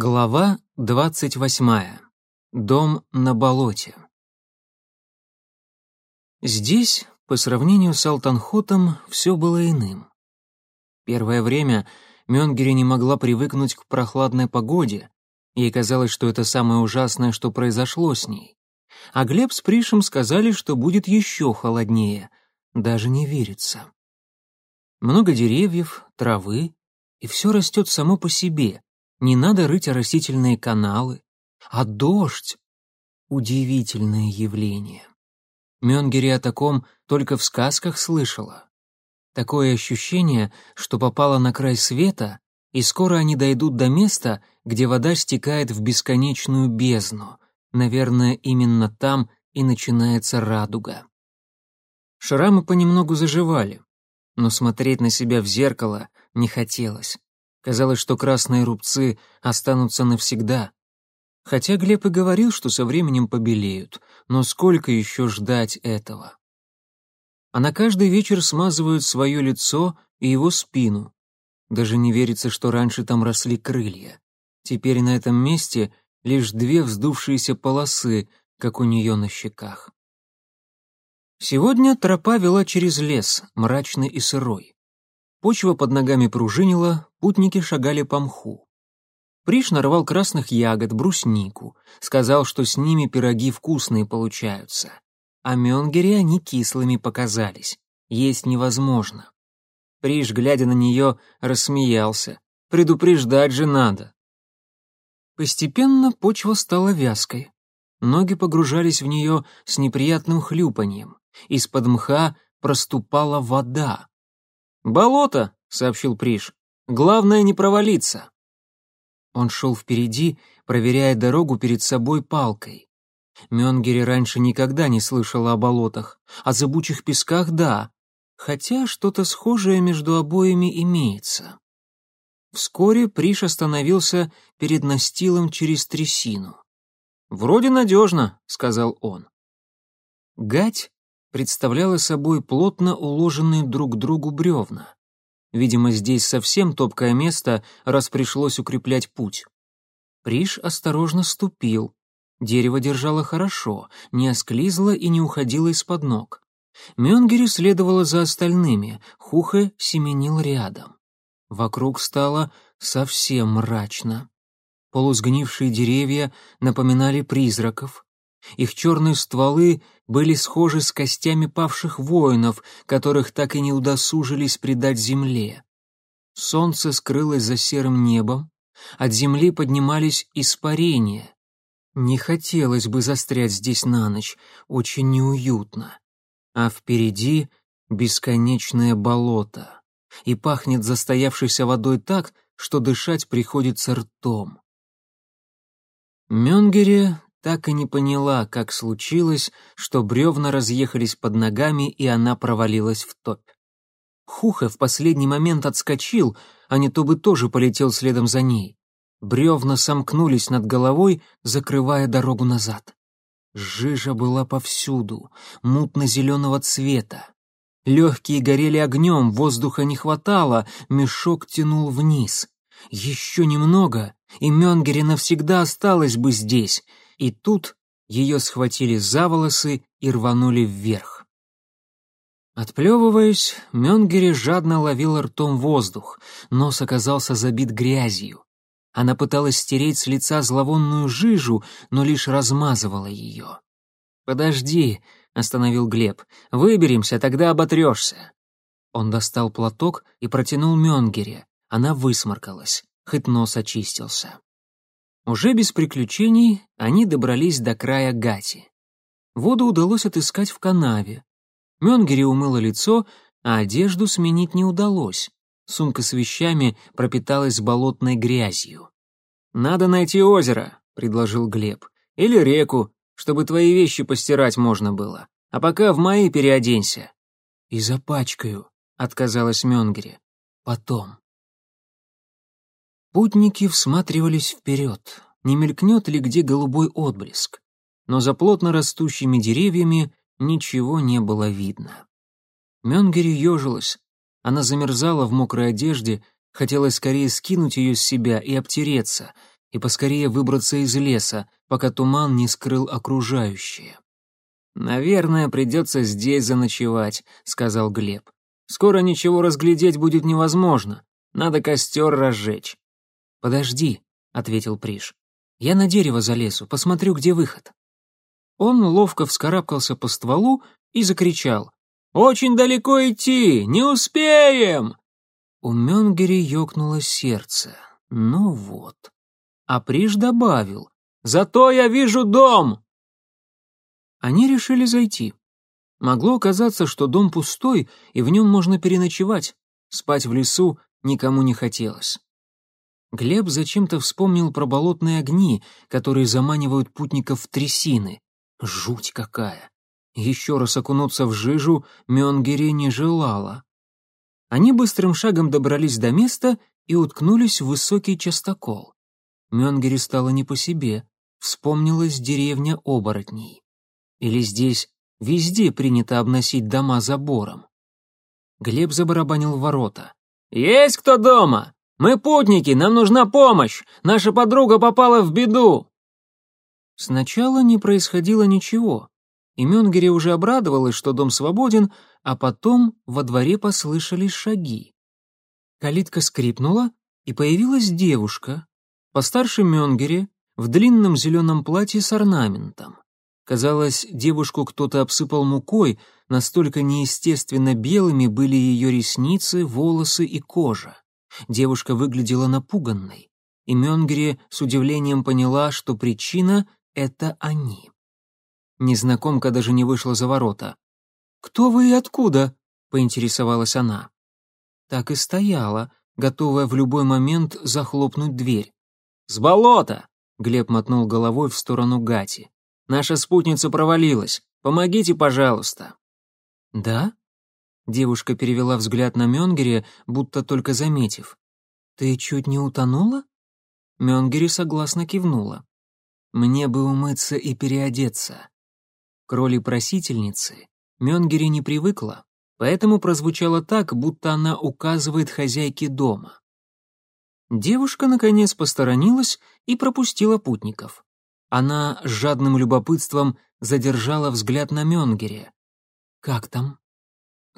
Глава двадцать восьмая. Дом на болоте. Здесь, по сравнению с Алтанхотом, все было иным. Первое время Мёнгери не могла привыкнуть к прохладной погоде, ей казалось, что это самое ужасное, что произошло с ней. А Глеб с Пришем сказали, что будет еще холоднее, даже не верится. Много деревьев, травы, и все растет само по себе — не надо рыть оросительные каналы. А дождь — удивительное явление. Мёнгери о таком только в сказках слышала. Такое ощущение, что попала на край света, и скоро они дойдут до места, где вода стекает в бесконечную бездну. Наверное, именно там и начинается радуга. Шрамы понемногу заживали, но смотреть на себя в зеркало не хотелось. Казалось, что красные рубцы останутся навсегда. Хотя Глеб и говорил, что со временем побелеют, но сколько еще ждать этого? Она каждый вечер смазывает свое лицо и его спину. Даже не верится, что раньше там росли крылья. Теперь на этом месте лишь две вздувшиеся полосы, как у нее на щеках. Сегодня тропа вела через лес, мрачный и сырой. Почва под ногами пружинила, путники шагали по мху. Приш нарвал красных ягод, бруснику, сказал, что с ними пироги вкусные получаются. А Мёнгере они кислыми показались, есть невозможно. Приш, глядя на нее, рассмеялся. Предупреждать же надо. Постепенно почва стала вязкой. Ноги погружались в нее с неприятным хлюпаньем. Из-под мха проступала вода. «Болото», — сообщил Приш. «Главное не провалиться». Он шел впереди, проверяя дорогу перед собой палкой. Мёнгери раньше никогда не слышала о болотах, о зыбучих песках — да, хотя что-то схожее между обоими имеется. Вскоре Приш остановился перед настилом через трясину. «Вроде надежно», — сказал он. Гать представляла собой плотно уложенные друг к другу бревна. Видимо, здесь совсем топкое место, раз пришлось укреплять путь. Приш осторожно ступил. Дерево держало хорошо, не осклизло и не уходило из-под ног. Мёнгери следовало за остальными, Хухе семенил рядом. Вокруг стало совсем мрачно. Полусгнившие деревья напоминали призраков. Их черные стволы были схожи с костями павших воинов, которых так и не удосужились предать земле. Солнце скрылось за серым небом, от земли поднимались испарения. Не хотелось бы застрять здесь на ночь, очень неуютно. А впереди бесконечное болото, и пахнет застоявшейся водой так, что дышать приходится ртом. Мёнгере так и не поняла, как случилось, что бревна разъехались под ногами, и она провалилась в топь. Хуха в последний момент отскочил, а не то бы тоже полетел следом за ней. Бревна сомкнулись над головой, закрывая дорогу назад. Жижа была повсюду, мутно-зеленого цвета. Легкие горели огнем, воздуха не хватало, мешок тянул вниз. Еще немного, и Менгери навсегда осталась бы здесь, и тут ее схватили за волосы и рванули вверх. Отплевываясь, Мёнгери жадно ловил ртом воздух, нос оказался забит грязью. Она пыталась стереть с лица зловонную жижу, но лишь размазывала ее. «Подожди», — остановил Глеб, — «выберемся, тогда оботрешься». Он достал платок и протянул Мёнгере. Она высморкалась, хоть нос очистился. Уже без приключений они добрались до края Гати. Воду удалось отыскать в канаве. Мёнгери умыла лицо, а одежду сменить не удалось. Сумка с вещами пропиталась болотной грязью. «Надо найти озеро», — предложил Глеб. «Или реку, чтобы твои вещи постирать можно было. А пока в мои переоденься». «И запачкаю», — отказалась Мёнгери. «Потом». Путники всматривались вперед, не мелькнет ли где голубой отблеск, но за плотно растущими деревьями ничего не было видно. Мёнгери ежилась, она замерзала в мокрой одежде, хотелось скорее скинуть ее с себя и обтереться, и поскорее выбраться из леса, пока туман не скрыл окружающее. «Наверное, придется здесь заночевать», — сказал Глеб. «Скоро ничего разглядеть будет невозможно. Надо костер разжечь». «Подожди», — ответил Приш. «Я на дерево залезу, посмотрю, где выход». Он ловко вскарабкался по стволу и закричал. «Очень далеко идти! Не успеем!» У Мёнгери ёкнуло сердце. Ну вот. А Приш добавил. «Зато я вижу дом!» Они решили зайти. Могло оказаться, что дом пустой, и в нем можно переночевать. Спать в лесу никому не хотелось. Глеб зачем-то вспомнил про болотные огни, которые заманивают путников в трясины. Жуть какая! Еще раз окунуться в жижу Мёнгере не желала. Они быстрым шагом добрались до места и уткнулись в высокий частокол. Мёнгере стало не по себе, вспомнилась деревня оборотней. Или здесь везде принято обносить дома забором? Глеб забарабанил ворота. «Есть кто дома? Мы путники, нам нужна помощь! Наша подруга попала в беду!» Сначала не происходило ничего, и Мюнгере уже обрадовалась, что дом свободен, а потом во дворе послышались шаги. Калитка скрипнула, и появилась девушка, постарше Мюнгере, в длинном зеленом платье с орнаментом. Казалось, девушку кто-то обсыпал мукой, настолько неестественно белыми были ее ресницы, волосы и кожа. Девушка выглядела напуганной, и Мёнгери с удивлением поняла, что причина — это они. Незнакомка даже не вышла за ворота. «Кто вы и откуда?» — поинтересовалась она. Так и стояла, готовая в любой момент захлопнуть дверь. «С болота!» — Глеб мотнул головой в сторону Гати. Наша спутница провалилась. Помогите, пожалуйста». «Да?» Девушка перевела взгляд на Мёнгере, будто только заметив. «Ты чуть не утонула?» Мёнгери согласно кивнула. «Мне бы умыться и переодеться». К роли просительницы Мёнгери не привыкла, поэтому прозвучало так, будто она указывает хозяйке дома. Девушка, наконец, посторонилась и пропустила путников. Она с жадным любопытством задержала взгляд на Мёнгере. «Как там?»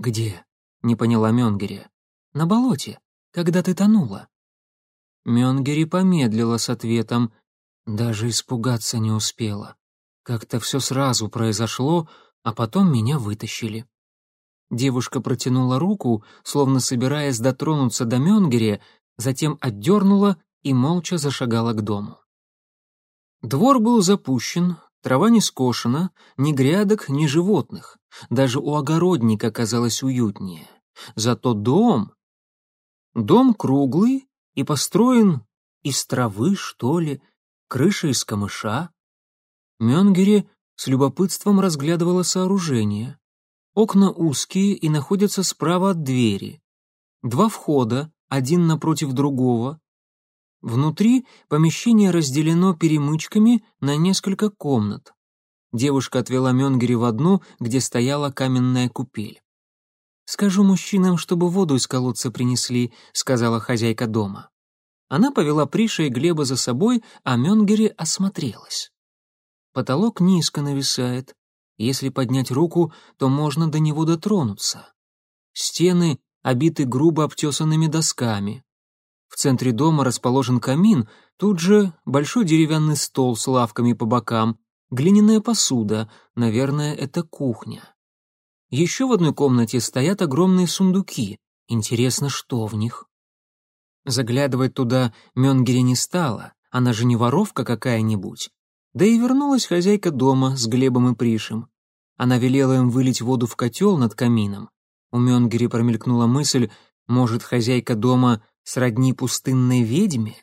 «Где?» — не поняла Мёнгере. «На болоте, когда ты тонула». Мёнгери помедлила с ответом, даже испугаться не успела. Как-то все сразу произошло, а потом меня вытащили. Девушка протянула руку, словно собираясь дотронуться до Мёнгере, затем отдернула и молча зашагала к дому. Двор был запущен, трава не скошена, ни грядок, ни животных. Даже у огородника казалось уютнее. Зато дом... Дом круглый и построен из травы, что ли, крыша из камыша. Мёнгери с любопытством разглядывала сооружение. Окна узкие и находятся справа от двери. Два входа, один напротив другого, Внутри помещение разделено перемычками на несколько комнат. Девушка отвела Мёнгери в одну, где стояла каменная купель. «Скажу мужчинам, чтобы воду из колодца принесли», — сказала хозяйка дома. Она повела Приша и Глеба за собой, а Мёнгери осмотрелась. Потолок низко нависает. Если поднять руку, то можно до него дотронуться. Стены обиты грубо обтесанными досками. В центре дома расположен камин, тут же большой деревянный стол с лавками по бокам, глиняная посуда, наверное, это кухня. Еще в одной комнате стоят огромные сундуки. Интересно, что в них? Заглядывать туда Мёнгере не стала, она же не воровка какая-нибудь. Да и вернулась хозяйка дома с Глебом и Пришем. Она велела им вылить воду в котел над камином. У Мёнгери промелькнула мысль, может, хозяйка дома сродни пустынной ведьме?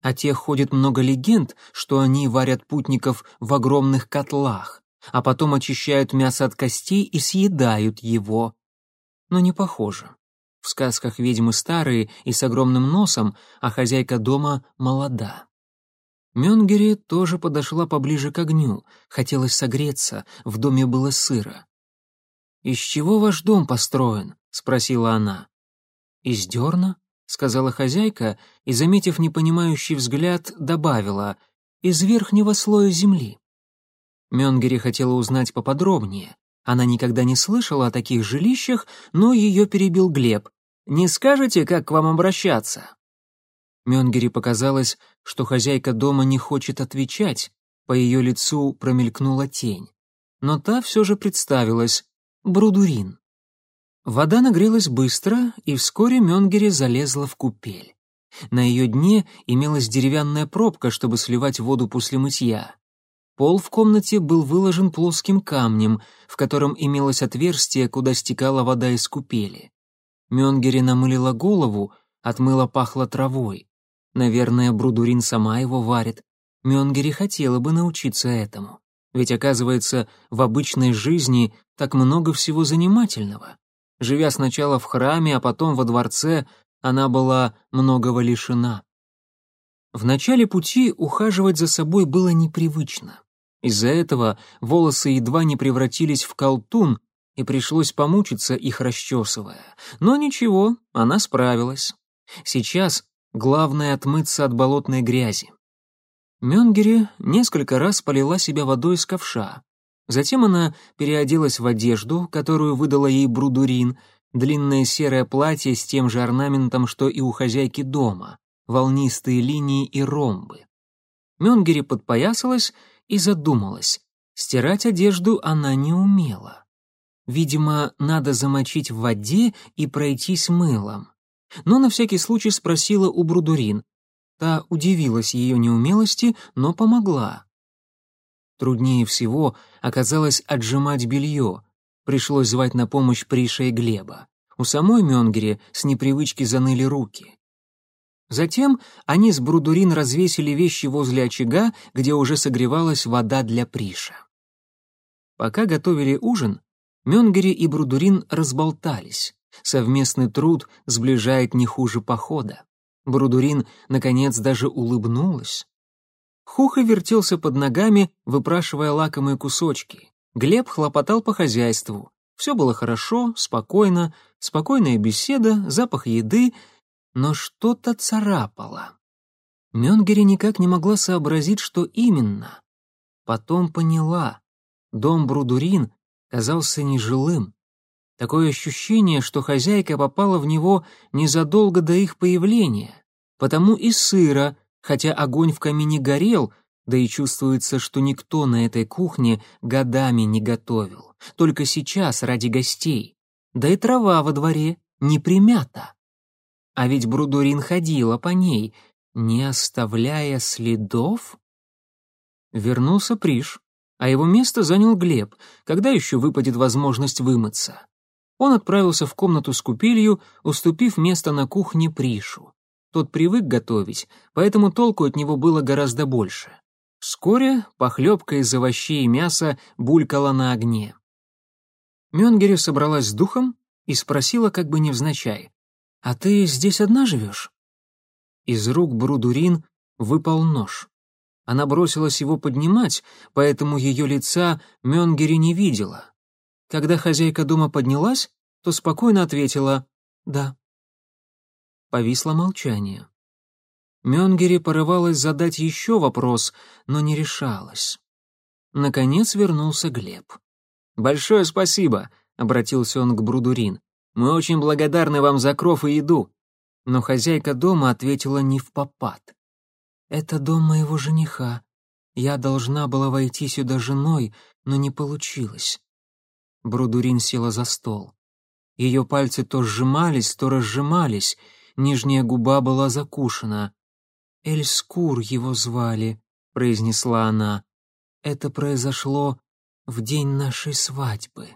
О тех ходит много легенд, что они варят путников в огромных котлах, а потом очищают мясо от костей и съедают его. Но не похоже. В сказках ведьмы старые и с огромным носом, а хозяйка дома молода. Мёнгери тоже подошла поближе к огню, хотелось согреться, в доме было сыро. «Из чего ваш дом построен?» — спросила она. «Из дерна?» Сказала хозяйка и, заметив непонимающий взгляд, добавила «из верхнего слоя земли». Мёнгери хотела узнать поподробнее. Она никогда не слышала о таких жилищах, но ее перебил Глеб. «Не скажете, как к вам обращаться?» Мёнгери показалось, что хозяйка дома не хочет отвечать, по ее лицу промелькнула тень. Но та все же представилась — Брудурин. Вода нагрелась быстро, и вскоре Мёнгери залезла в купель. На ее дне имелась деревянная пробка, чтобы сливать воду после мытья. Пол в комнате был выложен плоским камнем, в котором имелось отверстие, куда стекала вода из купели. Мёнгери намылила голову, отмыла пахло травой. Наверное, Брудурин сама его варит. Мёнгери хотела бы научиться этому. Ведь, оказывается, в обычной жизни так много всего занимательного. Живя сначала в храме, а потом во дворце, она была многого лишена. В начале пути ухаживать за собой было непривычно. Из-за этого волосы едва не превратились в колтун, и пришлось помучиться их расчесывая. Но ничего, она справилась. Сейчас главное отмыться от болотной грязи. Мёнгери несколько раз полила себя водой из ковша. Затем она переоделась в одежду, которую выдала ей Брудурин, длинное серое платье с тем же орнаментом, что и у хозяйки дома, волнистые линии и ромбы. Мёнгери подпоясалась и задумалась. Стирать одежду она не умела. Видимо, надо замочить в воде и пройтись мылом. Но на всякий случай спросила у Брудурин. Та удивилась ее неумелости, но помогла. Труднее всего оказалось отжимать белье. Пришлось звать на помощь Приша и Глеба. У самой Мёнгере с непривычки заныли руки. Затем они с Брудурин развесили вещи возле очага, где уже согревалась вода для Приша. Пока готовили ужин, Мёнгери и Брудурин разболтались. Совместный труд сближает не хуже похода. Брудурин, наконец, даже улыбнулась. Хуха вертелся под ногами, выпрашивая лакомые кусочки. Глеб хлопотал по хозяйству. Все было хорошо, спокойно, спокойная беседа, запах еды — но что-то царапало. Мёнгери никак не могла сообразить, что именно. Потом поняла. Дом Брудурин казался нежилым. Такое ощущение, что хозяйка попала в него незадолго до их появления. Потому и сыро, хотя огонь в камине горел, да и чувствуется, что никто на этой кухне годами не готовил. Только сейчас ради гостей. Да и трава во дворе не примята. А ведь Брудурин ходила по ней, не оставляя следов? Вернулся Приш, а его место занял Глеб, когда еще выпадет возможность вымыться. Он отправился в комнату с купелью, уступив место на кухне Пришу. Тот привык готовить, поэтому толку от него было гораздо больше. Вскоре похлебка из овощей и мяса булькала на огне. Мёнгери собралась с духом и спросила как бы невзначай. «А ты здесь одна живешь?» Из рук Брудурин выпал нож. Она бросилась его поднимать, поэтому ее лица Мёнгери не видела. Когда хозяйка дома поднялась, то спокойно ответила «да». Повисло молчание. Мёнгери порывалась задать еще вопрос, но не решалась. Наконец вернулся Глеб. «Большое спасибо», — обратился он к Брудурин. Мы очень благодарны вам за кров и еду». Но хозяйка дома ответила не в попад. «Это дом моего жениха. Я должна была войти сюда женой, но не получилось». Брудурин села за стол. Ее пальцы то сжимались, то разжимались, нижняя губа была закушена. «Эльскур его звали», — произнесла она. «Это произошло в день нашей свадьбы».